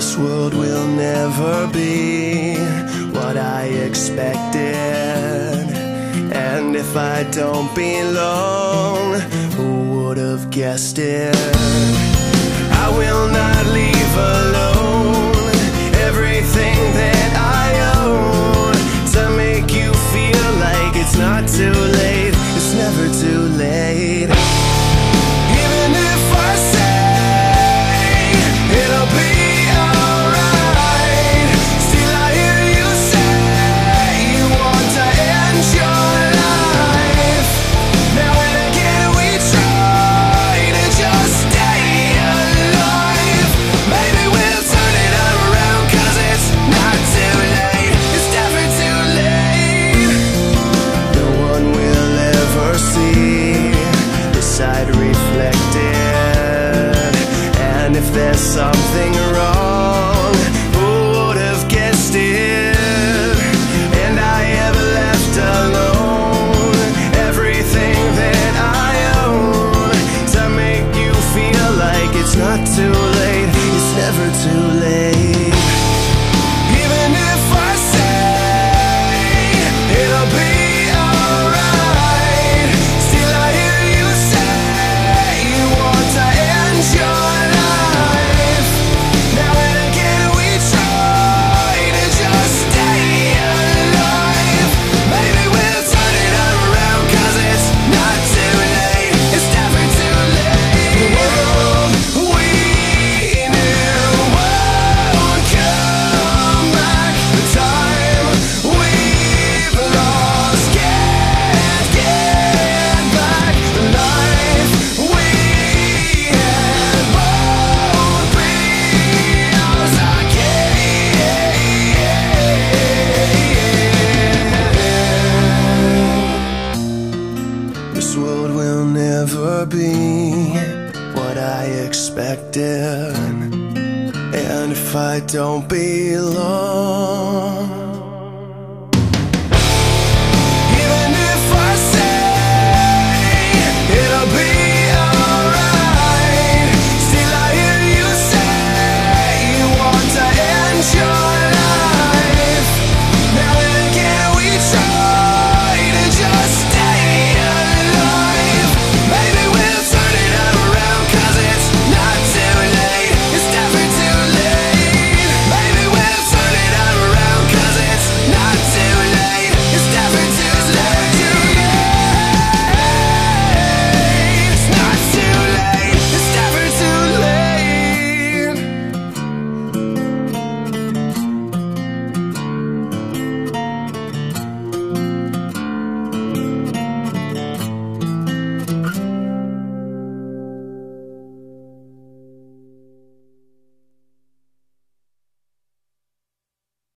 This world will never be what I expected. And if I don't belong, who would have guessed it? something wrong. Who would have guessed it? And I ever left alone. Everything that I own to make you feel like it's not too I expected. And if I don't belong.